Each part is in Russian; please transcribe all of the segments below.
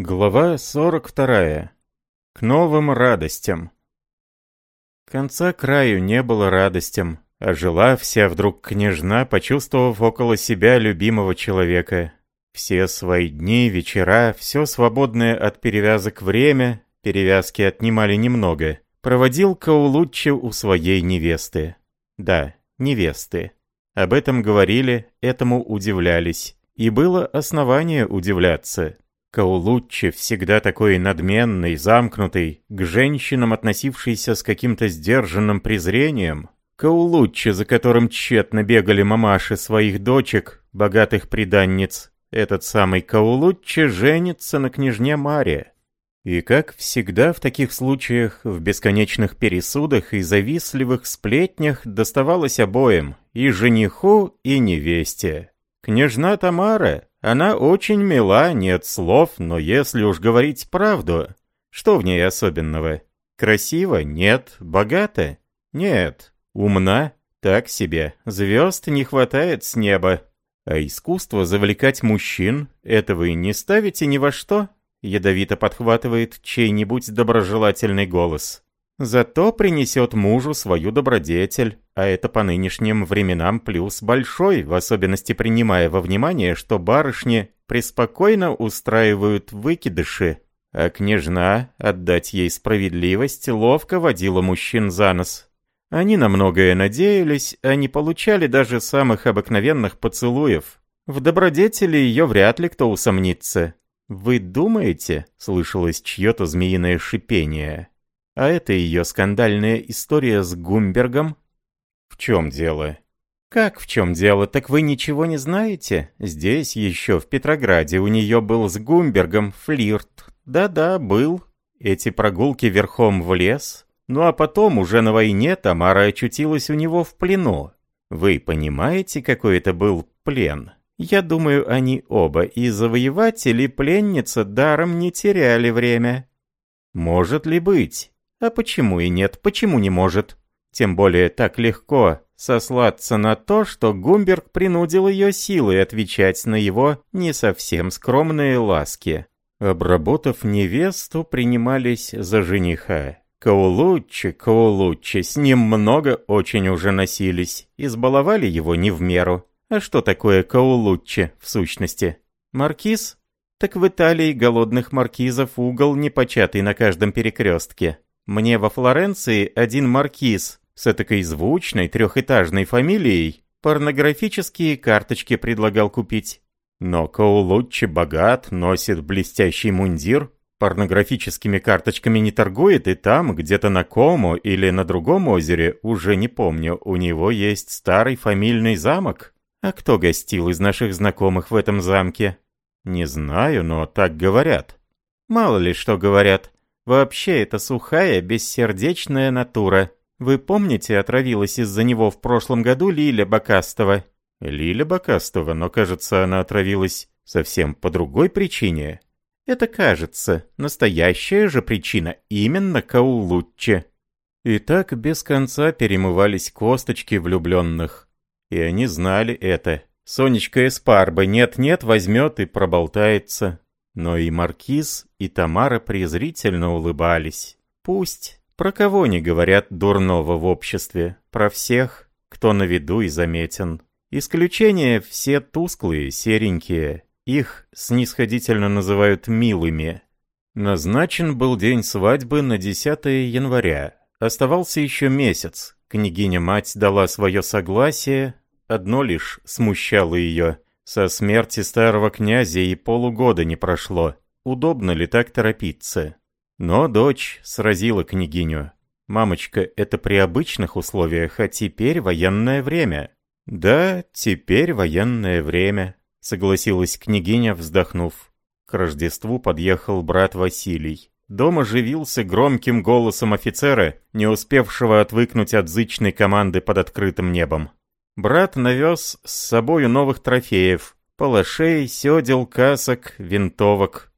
Глава 42. К новым радостям. Конца краю не было радостям, а жила вся вдруг княжна, почувствовав около себя любимого человека. Все свои дни, вечера, все свободное от перевязок время, перевязки отнимали немного, проводил Каулуччи у своей невесты. Да, невесты. Об этом говорили, этому удивлялись. И было основание удивляться. Каулуччи, всегда такой надменный, замкнутый, к женщинам относившийся с каким-то сдержанным презрением, Каулуччи, за которым тщетно бегали мамаши своих дочек, богатых приданниц, этот самый Каулуччи женится на княжне Маре. И как всегда в таких случаях, в бесконечных пересудах и завистливых сплетнях доставалось обоим, и жениху, и невесте. Княжна Тамара, она очень мила, нет слов, но если уж говорить правду, что в ней особенного? Красиво? Нет. Богата? Нет. Умна? Так себе. Звезд не хватает с неба. А искусство завлекать мужчин, этого и не ставите ни во что? Ядовито подхватывает чей-нибудь доброжелательный голос. Зато принесет мужу свою добродетель, а это по нынешним временам плюс большой, в особенности принимая во внимание, что барышни преспокойно устраивают выкидыши, а княжна, отдать ей справедливость, ловко водила мужчин за нос. Они на многое надеялись, а не получали даже самых обыкновенных поцелуев. В добродетели ее вряд ли кто усомнится. «Вы думаете?» — слышалось чье-то змеиное шипение. А это ее скандальная история с Гумбергом? В чем дело? Как в чем дело? Так вы ничего не знаете? Здесь еще, в Петрограде, у нее был с Гумбергом флирт. Да-да, был. Эти прогулки верхом в лес. Ну а потом, уже на войне, Тамара очутилась у него в плену. Вы понимаете, какой это был плен? Я думаю, они оба, и завоеватель, и пленница, даром не теряли время. Может ли быть? А почему и нет, почему не может? Тем более так легко сослаться на то, что Гумберг принудил ее силой отвечать на его не совсем скромные ласки. Обработав невесту, принимались за жениха. Каулуччи, Каулуччи, с ним много очень уже носились, избаловали его не в меру. А что такое Каулуччи в сущности? Маркиз? Так в Италии голодных маркизов угол непочатый на каждом перекрестке. Мне во Флоренции один маркиз с этакой звучной трехэтажной фамилией порнографические карточки предлагал купить. Но Каулуччи богат, носит блестящий мундир, порнографическими карточками не торгует, и там, где-то на Кому или на другом озере, уже не помню, у него есть старый фамильный замок. А кто гостил из наших знакомых в этом замке? Не знаю, но так говорят. Мало ли что говорят. Вообще, это сухая, бессердечная натура. Вы помните, отравилась из-за него в прошлом году Лиля Бакастова? Лиля Бакастова, но кажется, она отравилась совсем по другой причине. Это кажется. Настоящая же причина именно Каулуччи. И так без конца перемывались косточки влюбленных. И они знали это. Сонечка Эспарба нет-нет возьмет и проболтается. Но и Маркиз, и Тамара презрительно улыбались. Пусть. Про кого не говорят дурного в обществе? Про всех, кто на виду и заметен. Исключения все тусклые, серенькие. Их снисходительно называют «милыми». Назначен был день свадьбы на 10 января. Оставался еще месяц. Княгиня-мать дала свое согласие. Одно лишь смущало ее. Со смерти старого князя и полугода не прошло. Удобно ли так торопиться? Но дочь сразила княгиню. «Мамочка, это при обычных условиях, а теперь военное время». «Да, теперь военное время», — согласилась княгиня, вздохнув. К Рождеству подъехал брат Василий. Дом оживился громким голосом офицера, не успевшего отвыкнуть от зычной команды под открытым небом. Брат навез с собою новых трофеев – палашей, седел, касок, винтовок.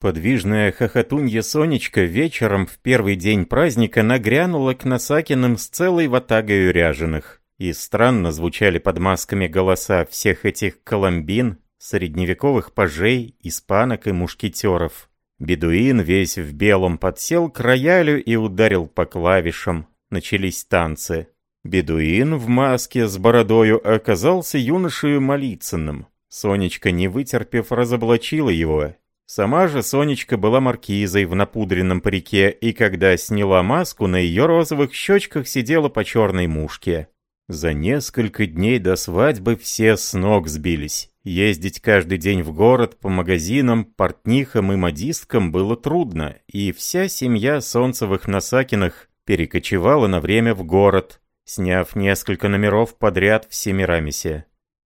Подвижная хохотунья Сонечка вечером в первый день праздника нагрянула к Насакиным с целой ватагой ряженых. И странно звучали под масками голоса всех этих коломбин, средневековых пажей, испанок и мушкетеров. Бедуин весь в белом подсел к роялю и ударил по клавишам. Начались танцы. Бедуин в маске с бородою оказался юношею Молицыным. Сонечка, не вытерпев, разоблачила его. Сама же Сонечка была маркизой в напудренном парике, и когда сняла маску, на ее розовых щечках сидела по черной мушке. За несколько дней до свадьбы все с ног сбились. Ездить каждый день в город по магазинам, портнихам и модисткам было трудно, и вся семья Солнцевых-Насакиных перекочевала на время в город, сняв несколько номеров подряд в Семирамисе.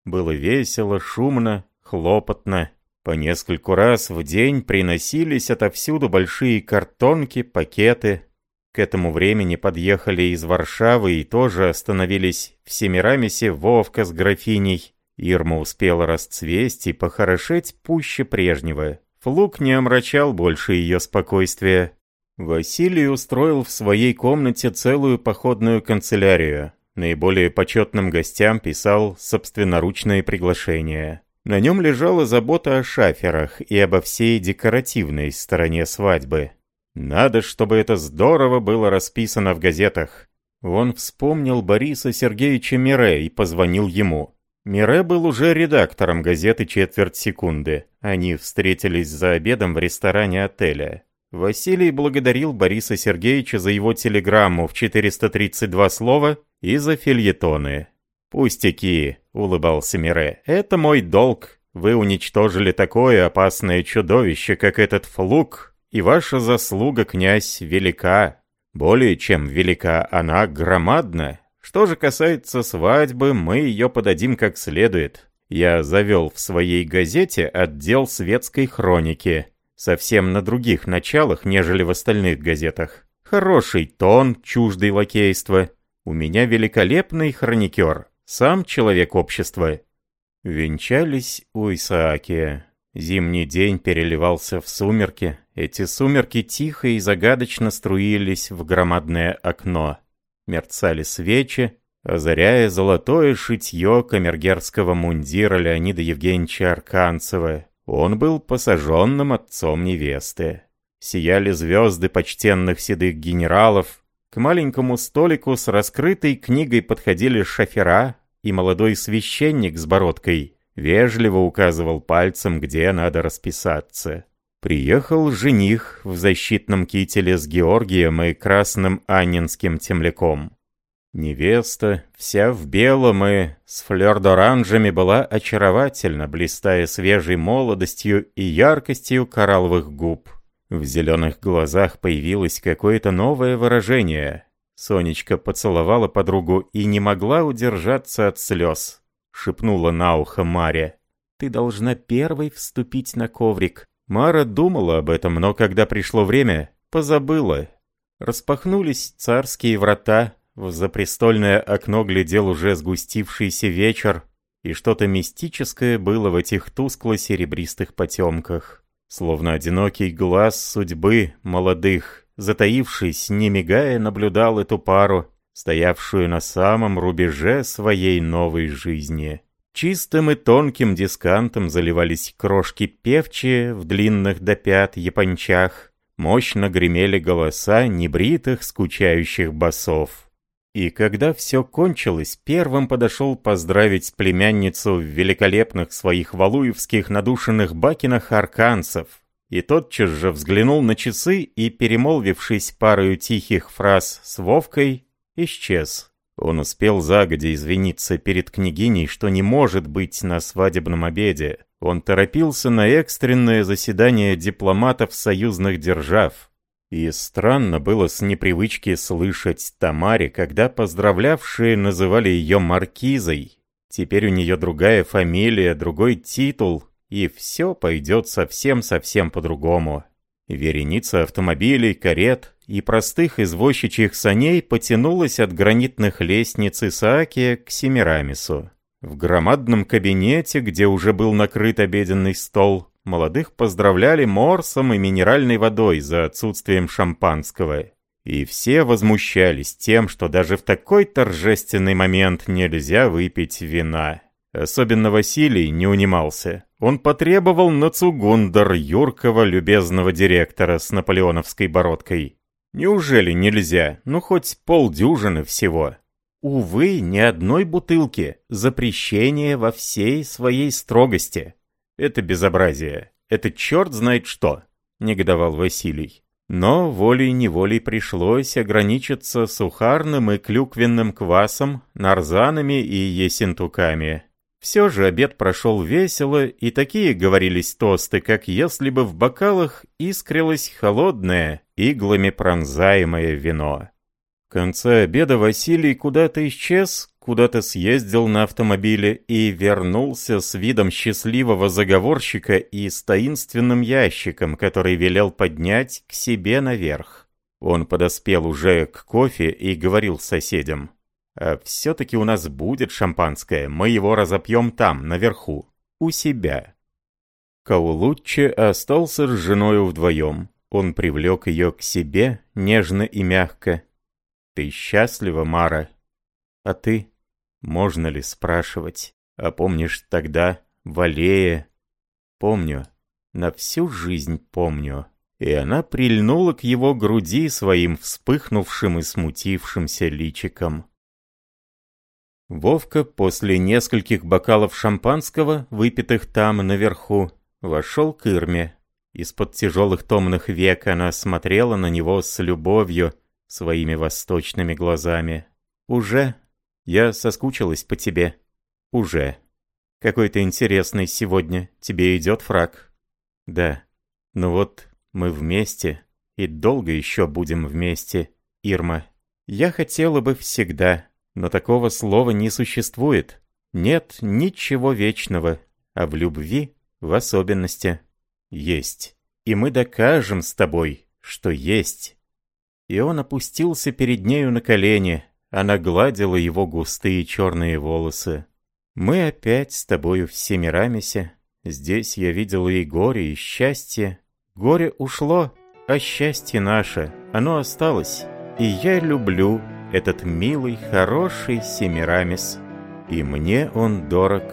Было весело, шумно, хлопотно. По нескольку раз в день приносились отовсюду большие картонки, пакеты, к этому времени подъехали из Варшавы и тоже остановились в Семирамисе Вовка с графиней. Ирма успела расцвесть и похорошеть пуще прежнего. Флук не омрачал больше ее спокойствия. Василий устроил в своей комнате целую походную канцелярию. Наиболее почетным гостям писал собственноручные приглашения. На нем лежала забота о шаферах и обо всей декоративной стороне свадьбы. Надо, чтобы это здорово было расписано в газетах. Он вспомнил Бориса Сергеевича Мире и позвонил ему. Мире был уже редактором газеты «Четверть секунды». Они встретились за обедом в ресторане отеля. Василий благодарил Бориса Сергеевича за его телеграмму в 432 слова и за фильетоны. «Пустяки», — улыбался Мире, — «это мой долг. Вы уничтожили такое опасное чудовище, как этот флук, и ваша заслуга, князь, велика. Более чем велика, она громадна. Что же касается свадьбы, мы ее подадим как следует. Я завел в своей газете отдел светской хроники. Совсем на других началах, нежели в остальных газетах. Хороший тон, чуждый лакейства. У меня великолепный хроникер. Сам человек общества. Венчались у Исаакия. Zимний день переливался в сумерки. Эти сумерки тихо и загадочно струились в громадное окно. Мерцали свечи, озаряя золотое шитье камергерского мундира Леонида Евгеньевича Арканцева. Он был посаженным отцом невесты. Сияли звезды почтенных седых генералов. К маленькому столику с раскрытой книгой подходили шофера и молодой священник с бородкой — Вежливо указывал пальцем, где надо расписаться. Приехал жених в защитном кителе с Георгием и красным аннинским темляком. Невеста, вся в белом и с флёр-д'оранжами, была очаровательна, блистая свежей молодостью и яркостью коралловых губ. В зеленых глазах появилось какое-то новое выражение. Сонечка поцеловала подругу и не могла удержаться от слез шепнула на ухо Маре. «Ты должна первой вступить на коврик». Мара думала об этом, но когда пришло время, позабыла. Распахнулись царские врата, в запрестольное окно глядел уже сгустившийся вечер, и что-то мистическое было в этих тускло-серебристых потемках. Словно одинокий глаз судьбы молодых, затаившись, не мигая, наблюдал эту пару, стоявшую на самом рубеже своей новой жизни. Чистым и тонким дискантом заливались крошки певчие в длинных до пят япончах, мощно гремели голоса небритых, скучающих басов. И когда все кончилось, первым подошел поздравить племянницу в великолепных своих валуевских надушенных бакинах арканцев, и тотчас же взглянул на часы и, перемолвившись парою тихих фраз с Вовкой, исчез. Он успел загодя извиниться перед княгиней, что не может быть на свадебном обеде. Он торопился на экстренное заседание дипломатов союзных держав. И странно было с непривычки слышать Тамаре, когда поздравлявшие называли ее маркизой. Теперь у нее другая фамилия, другой титул, и все пойдет совсем-совсем по-другому. Вереница автомобилей, карет и простых извозчичьих саней потянулась от гранитных лестниц Исаакия к Семирамису. В громадном кабинете, где уже был накрыт обеденный стол, молодых поздравляли морсом и минеральной водой за отсутствием шампанского. И все возмущались тем, что даже в такой торжественный момент нельзя выпить вина. Особенно Василий не унимался. Он потребовал на Цугундер юркого любезного директора с наполеоновской бородкой. Неужели нельзя? Ну, хоть полдюжины всего. Увы, ни одной бутылки. Запрещение во всей своей строгости. Это безобразие. Это черт знает что, негодовал Василий. Но волей-неволей пришлось ограничиться сухарным и клюквенным квасом, нарзанами и есентуками. Все же обед прошел весело, и такие говорились тосты, как если бы в бокалах искрилось холодное, иглами пронзаемое вино. В конце обеда Василий куда-то исчез, куда-то съездил на автомобиле и вернулся с видом счастливого заговорщика и с таинственным ящиком, который велел поднять к себе наверх. Он подоспел уже к кофе и говорил соседям. «А все-таки у нас будет шампанское, мы его разопьем там, наверху, у себя». Каулуччи остался с женою вдвоем. Он привлек ее к себе, нежно и мягко. «Ты счастлива, Мара?» «А ты?» Можно ли спрашивать? А помнишь тогда, в аллее? Помню. На всю жизнь помню. И она прильнула к его груди своим вспыхнувшим и смутившимся личиком. Вовка после нескольких бокалов шампанского, выпитых там наверху, вошел к Ирме. Из-под тяжелых томных век она смотрела на него с любовью своими восточными глазами. «Уже я соскучилась по тебе. Уже. Какой ты интересный сегодня. Тебе идет фраг. Да. Ну вот, мы вместе. И долго еще будем вместе, Ирма. Я хотела бы всегда, но такого слова не существует. Нет ничего вечного, а в любви в особенности. Есть. И мы докажем с тобой, что есть. И он опустился перед нею на колени, она гладила его густые черные волосы. «Мы опять с тобою в Семирамисе. Здесь я видела и горе, и счастье. Горе ушло, а счастье наше, оно осталось. И я люблю этот милый, хороший Семирамис. И мне он дорог,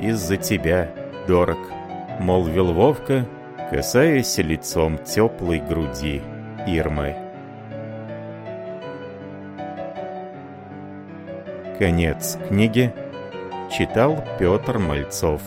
из-за тебя дорог», — молвил Вовка, касаясь лицом теплой груди Ирмы. Конец книги. Читал Петр Мальцов.